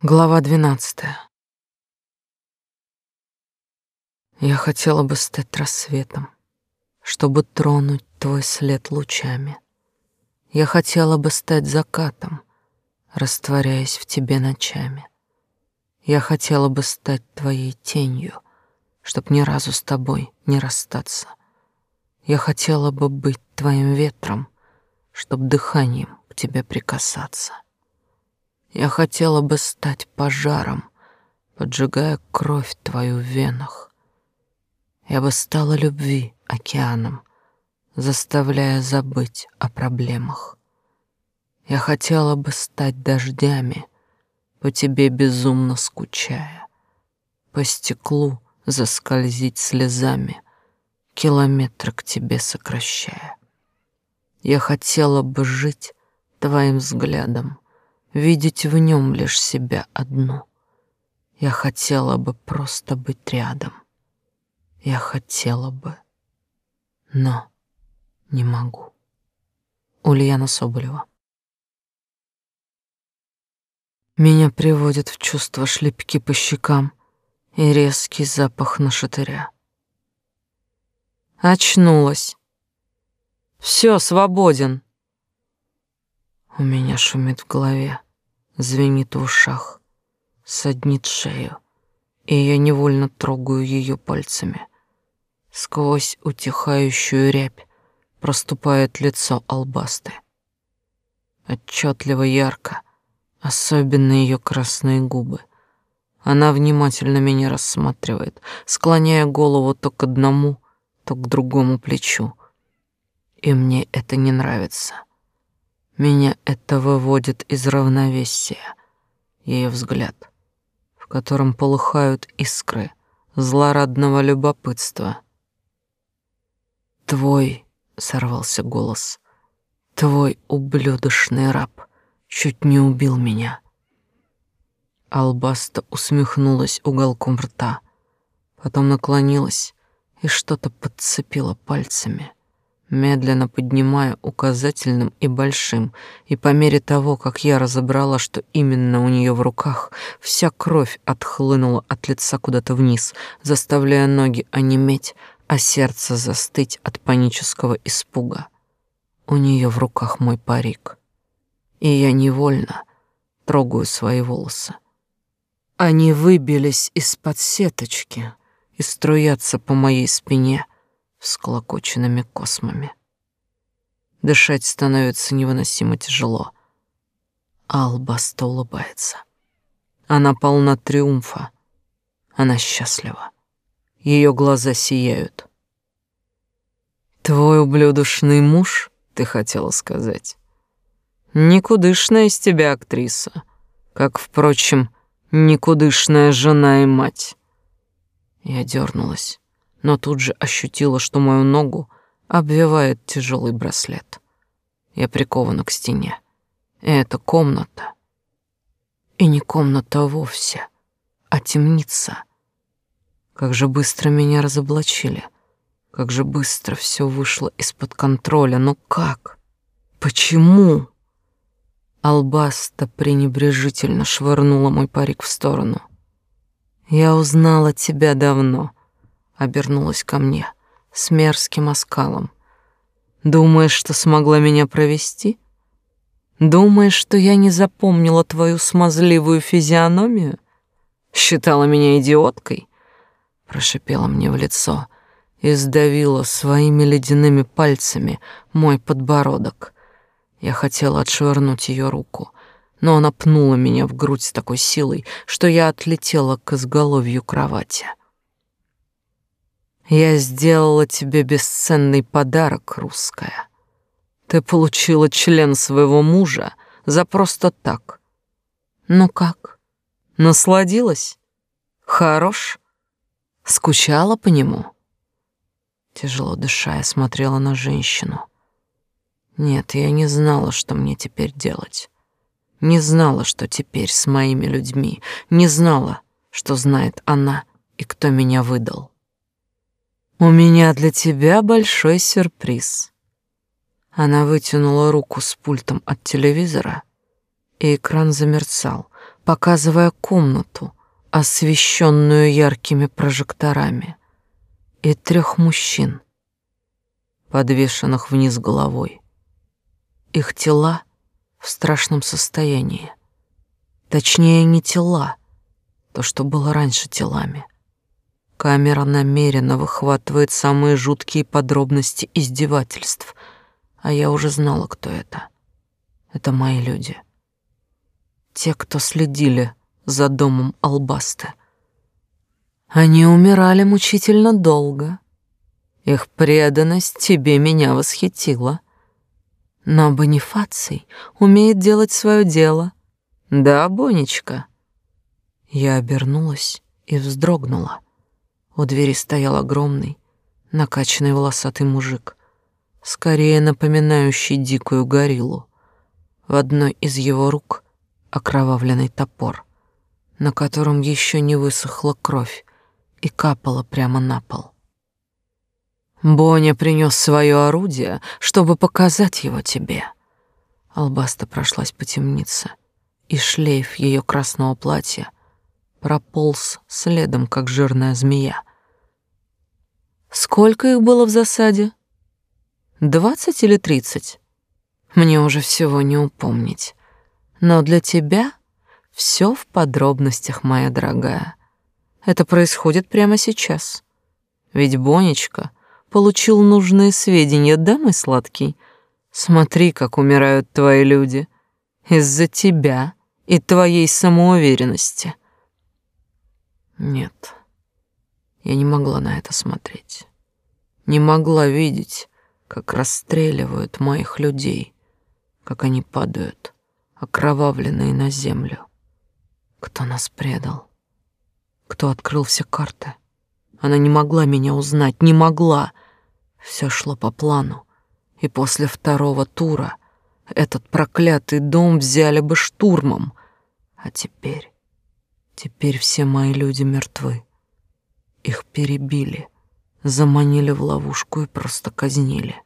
Глава двенадцатая. Я хотела бы стать рассветом, чтобы тронуть твой след лучами. Я хотела бы стать закатом, растворяясь в тебе ночами. Я хотела бы стать твоей тенью, чтоб ни разу с тобой не расстаться. Я хотела бы быть твоим ветром, чтоб дыханием к тебе прикасаться. Я хотела бы стать пожаром, поджигая кровь твою в венах. Я бы стала любви океаном, заставляя забыть о проблемах. Я хотела бы стать дождями, по тебе безумно скучая, по стеклу заскользить слезами, километры к тебе сокращая. Я хотела бы жить твоим взглядом, видеть в нем лишь себя одну. Я хотела бы просто быть рядом. Я хотела бы, но не могу. Ульяна Соболева. Меня приводят в чувство шлепки по щекам и резкий запах нашатыря. Очнулась. Все, свободен. У меня шумит в голове, звенит в ушах, саднит шею, и я невольно трогаю ее пальцами. Сквозь утихающую рябь проступает лицо албасты. Отчетливо ярко, особенно ее красные губы. Она внимательно меня рассматривает, склоняя голову то к одному, то к другому плечу. И мне это не нравится. Меня это выводит из равновесия. Ее взгляд, в котором полыхают искры злорадного любопытства. «Твой», — сорвался голос, — «твой ублюдочный раб чуть не убил меня». Албаста усмехнулась уголком рта, потом наклонилась и что-то подцепила пальцами — медленно поднимая указательным и большим, и по мере того, как я разобрала, что именно у нее в руках, вся кровь отхлынула от лица куда-то вниз, заставляя ноги онеметь, а сердце застыть от панического испуга. У нее в руках мой парик, и я невольно трогаю свои волосы. Они выбились из-под сеточки и струятся по моей спине — всклокоченными космами. Дышать становится невыносимо тяжело. Албаста улыбается. Она полна триумфа. Она счастлива. Ее глаза сияют. «Твой ублюдочный муж, ты хотела сказать. Никудышная из тебя актриса, как, впрочем, никудышная жена и мать». Я дернулась но тут же ощутила, что мою ногу обвивает тяжелый браслет. Я прикована к стене. И это комната. И не комната вовсе, а темница. Как же быстро меня разоблачили. Как же быстро все вышло из-под контроля. Но как? Почему? Албаста пренебрежительно швырнула мой парик в сторону. Я узнала тебя давно обернулась ко мне с мерзким оскалом. Думаешь, что смогла меня провести? Думаешь, что я не запомнила твою смазливую физиономию? Считала меня идиоткой? Прошипела мне в лицо и сдавила своими ледяными пальцами мой подбородок. Я хотела отшвырнуть ее руку, но она пнула меня в грудь с такой силой, что я отлетела к изголовью кровати. Я сделала тебе бесценный подарок, русская. Ты получила член своего мужа за просто так. Ну как? Насладилась? Хорош? Скучала по нему? Тяжело дыша, я смотрела на женщину. Нет, я не знала, что мне теперь делать. Не знала, что теперь с моими людьми. Не знала, что знает она и кто меня выдал. «У меня для тебя большой сюрприз». Она вытянула руку с пультом от телевизора, и экран замерцал, показывая комнату, освещенную яркими прожекторами, и трех мужчин, подвешенных вниз головой. Их тела в страшном состоянии. Точнее, не тела, то, что было раньше телами. Камера намеренно выхватывает самые жуткие подробности издевательств, а я уже знала, кто это. Это мои люди. Те, кто следили за домом Албасты. Они умирали мучительно долго. Их преданность тебе меня восхитила. Но Бонифаций умеет делать свое дело. Да, Бонечка? Я обернулась и вздрогнула. У двери стоял огромный, накачанный волосатый мужик, скорее напоминающий дикую гориллу. В одной из его рук окровавленный топор, на котором еще не высохла кровь и капала прямо на пол. Боня принес свое орудие, чтобы показать его тебе. Албаста прошлась по темнице, и шлейф ее красного платья прополз следом, как жирная змея. Сколько их было в засаде? Двадцать или тридцать? Мне уже всего не упомнить. Но для тебя все в подробностях, моя дорогая. Это происходит прямо сейчас. Ведь Бонечка получил нужные сведения, да, мой сладкий? Смотри, как умирают твои люди. Из-за тебя и твоей самоуверенности. Нет, я не могла на это смотреть. Не могла видеть, как расстреливают моих людей, как они падают, окровавленные на землю. Кто нас предал? Кто открыл все карты? Она не могла меня узнать, не могла. Все шло по плану, и после второго тура этот проклятый дом взяли бы штурмом. А теперь, теперь все мои люди мертвы. Их перебили, заманили в ловушку и просто казнили.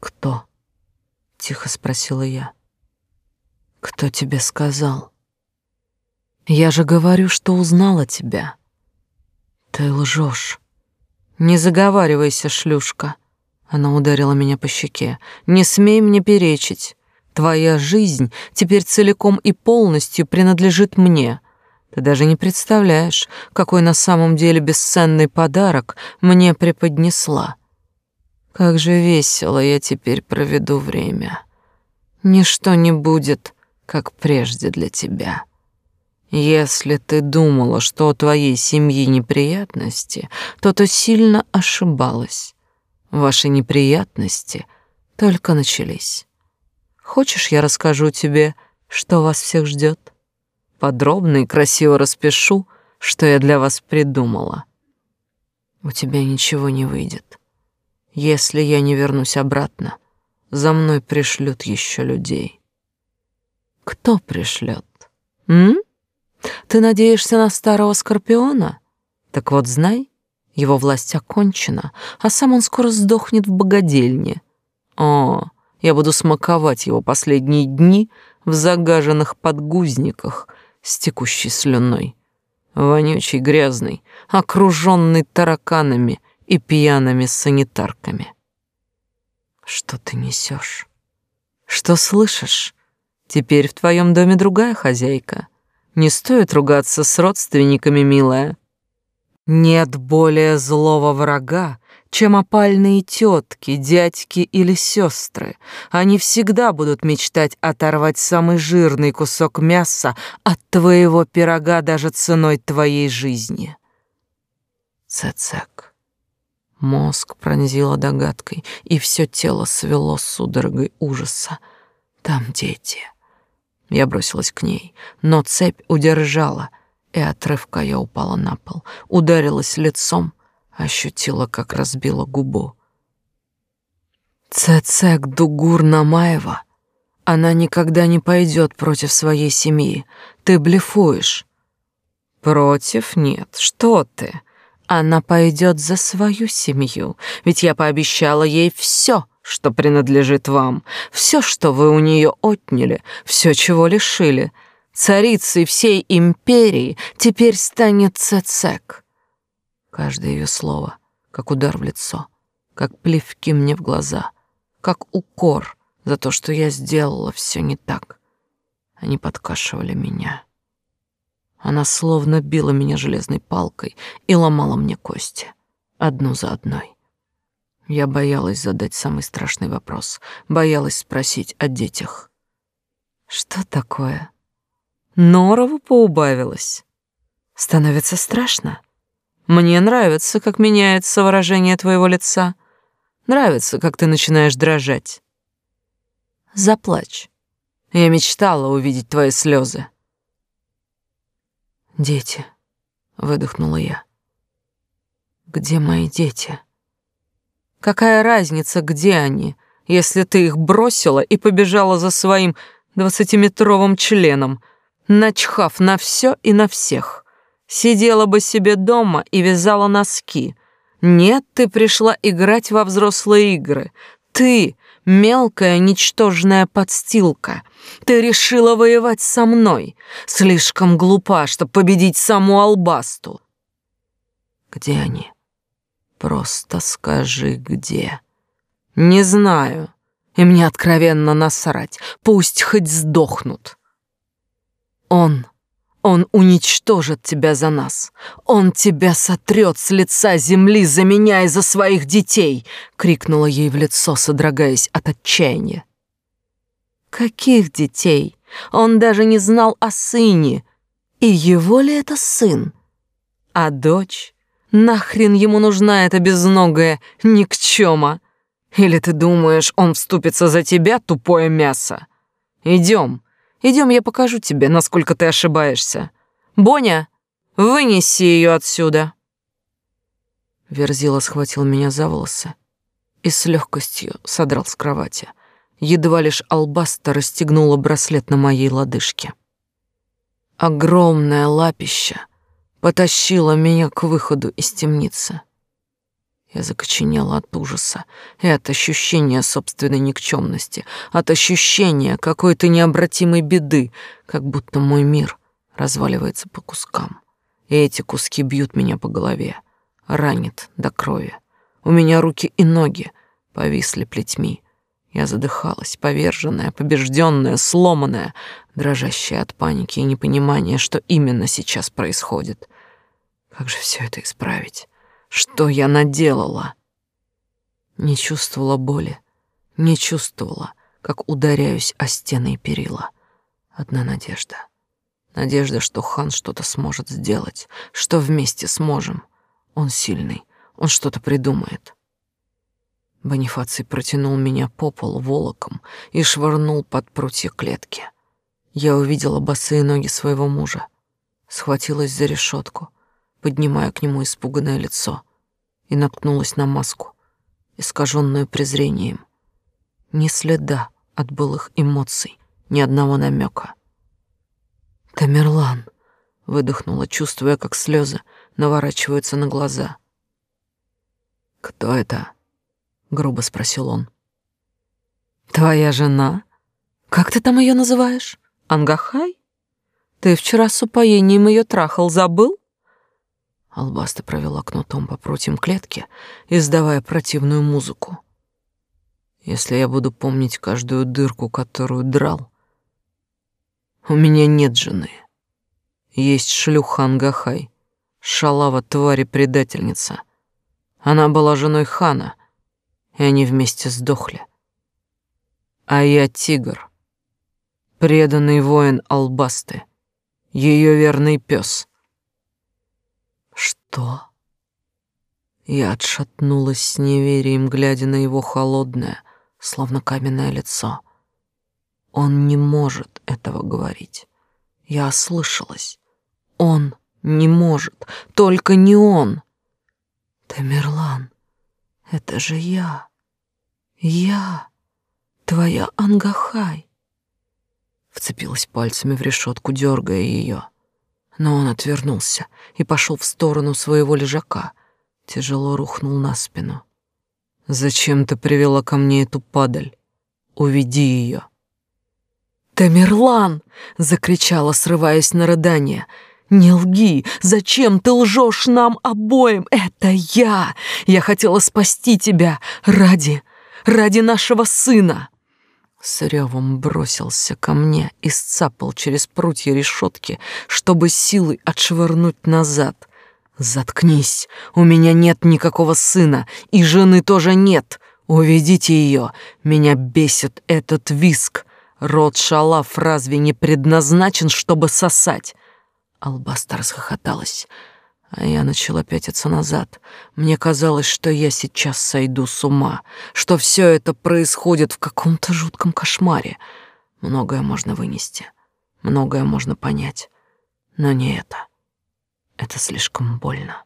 «Кто?» — тихо спросила я. «Кто тебе сказал?» «Я же говорю, что узнала тебя». «Ты лжешь». «Не заговаривайся, шлюшка». Она ударила меня по щеке. «Не смей мне перечить. Твоя жизнь теперь целиком и полностью принадлежит мне. Ты даже не представляешь, какой на самом деле бесценный подарок мне преподнесла. Как же весело я теперь проведу время. Ничто не будет, как прежде для тебя. Если ты думала, что у твоей семьи неприятности, то ты сильно ошибалась. Ваши неприятности только начались. Хочешь, я расскажу тебе, что вас всех ждет? Подробно и красиво распишу, что я для вас придумала. У тебя ничего не выйдет. Если я не вернусь обратно, за мной пришлют еще людей. Кто пришлет? М? Ты надеешься на старого скорпиона? Так вот знай, его власть окончена, а сам он скоро сдохнет в богадельне. О, я буду смаковать его последние дни в загаженных подгузниках с текущей слюной. Вонючий, грязный, окруженный тараканами и пьяными санитарками. Что ты несешь? Что слышишь? Теперь в твоем доме другая хозяйка. Не стоит ругаться с родственниками, милая. Нет более злого врага, чем опальные тетки, дядьки или сестры. Они всегда будут мечтать оторвать самый жирный кусок мяса от твоего пирога даже ценой твоей жизни. Цецек. Мозг пронзило догадкой, и все тело свело судорогой ужаса. Там дети. Я бросилась к ней, но цепь удержала, и отрывка я упала на пол, ударилась лицом, ощутила, как разбила губу. Цецек Дугур Намаева. Она никогда не пойдет против своей семьи. Ты блефуешь. Против нет, что ты? Она пойдет за свою семью, ведь я пообещала ей все, что принадлежит вам, все, что вы у нее отняли, все, чего лишили. царицей всей империи, теперь станет Цецек. Каждое ее слово, как удар в лицо, как плевки мне в глаза, как укор за то, что я сделала все не так. Они подкашивали меня. Она словно била меня железной палкой и ломала мне кости, одну за одной. Я боялась задать самый страшный вопрос, боялась спросить о детях. Что такое? Норову поубавилась. Становится страшно. Мне нравится, как меняется выражение твоего лица. Нравится, как ты начинаешь дрожать. Заплачь. Я мечтала увидеть твои слезы. Дети, выдохнула я. Где мои дети? Какая разница, где они, если ты их бросила и побежала за своим двадцатиметровым членом, начхав на все и на всех? Сидела бы себе дома и вязала носки. Нет, ты пришла играть во взрослые игры. Ты, мелкая ничтожная подстилка. Ты решила воевать со мной. Слишком глупа, чтобы победить саму Албасту. Где они? Просто скажи, где. Не знаю. И мне откровенно насрать. Пусть хоть сдохнут. Он он уничтожит тебя за нас. Он тебя сотрет с лица земли за меня и за своих детей!» — крикнула ей в лицо, содрогаясь от отчаяния. «Каких детей? Он даже не знал о сыне. И его ли это сын? А дочь? Нахрен ему нужна эта безногая никчема? Или ты думаешь, он вступится за тебя, тупое мясо? Идем, Идем, я покажу тебе, насколько ты ошибаешься. Боня, вынеси ее отсюда. Верзила схватил меня за волосы и с легкостью содрал с кровати. Едва лишь албаста расстегнула браслет на моей лодыжке. Огромное лапище потащило меня к выходу из темницы. Я закоченела от ужаса и от ощущения собственной никчемности, от ощущения какой-то необратимой беды, как будто мой мир разваливается по кускам. И эти куски бьют меня по голове, ранят до крови. У меня руки и ноги повисли плетьми. Я задыхалась, поверженная, побежденная, сломанная, дрожащая от паники и непонимания, что именно сейчас происходит. Как же все это исправить? Что я наделала? Не чувствовала боли, не чувствовала, как ударяюсь о стены и перила. Одна надежда. Надежда, что хан что-то сможет сделать, что вместе сможем. Он сильный, он что-то придумает. Бонифаций протянул меня по полу волоком и швырнул под прутья клетки. Я увидела босые ноги своего мужа, схватилась за решетку, поднимая к нему испуганное лицо, и наткнулась на маску, искаженную презрением. Ни следа от былых эмоций, ни одного намека. «Тамерлан!» — выдохнула, чувствуя, как слезы наворачиваются на глаза. «Кто это?» — грубо спросил он. «Твоя жена? Как ты там ее называешь? Ангахай? Ты вчера с упоением ее трахал, забыл?» Албаста провела кнутом по прутьям клетки, издавая противную музыку. Если я буду помнить каждую дырку, которую драл, у меня нет жены. Есть шлюха Ангахай, шалава твари-предательница. Она была женой хана, и они вместе сдохли. А я тигр, преданный воин Албасты, ее верный пес — что? Я отшатнулась с неверием, глядя на его холодное, словно каменное лицо. Он не может этого говорить. Я ослышалась. Он не может, только не он. Тамерлан, это же я. Я, твоя Ангахай. Вцепилась пальцами в решетку, дергая ее. Но он отвернулся и пошел в сторону своего лежака, тяжело рухнул на спину. «Зачем ты привела ко мне эту падаль? Уведи ее!» «Тамерлан!» — закричала, срываясь на рыдание. «Не лги! Зачем ты лжешь нам обоим? Это я! Я хотела спасти тебя ради, ради нашего сына!» С ревом бросился ко мне и сцапал через прутья решетки, чтобы силой отшвырнуть назад. «Заткнись! У меня нет никакого сына, и жены тоже нет! Уведите ее! Меня бесит этот виск! Рот шалав разве не предназначен, чтобы сосать?» Албаста расхохоталась, а я начала пятиться назад. Мне казалось, что я сейчас сойду с ума, что все это происходит в каком-то жутком кошмаре. Многое можно вынести, многое можно понять, но не это. Это слишком больно.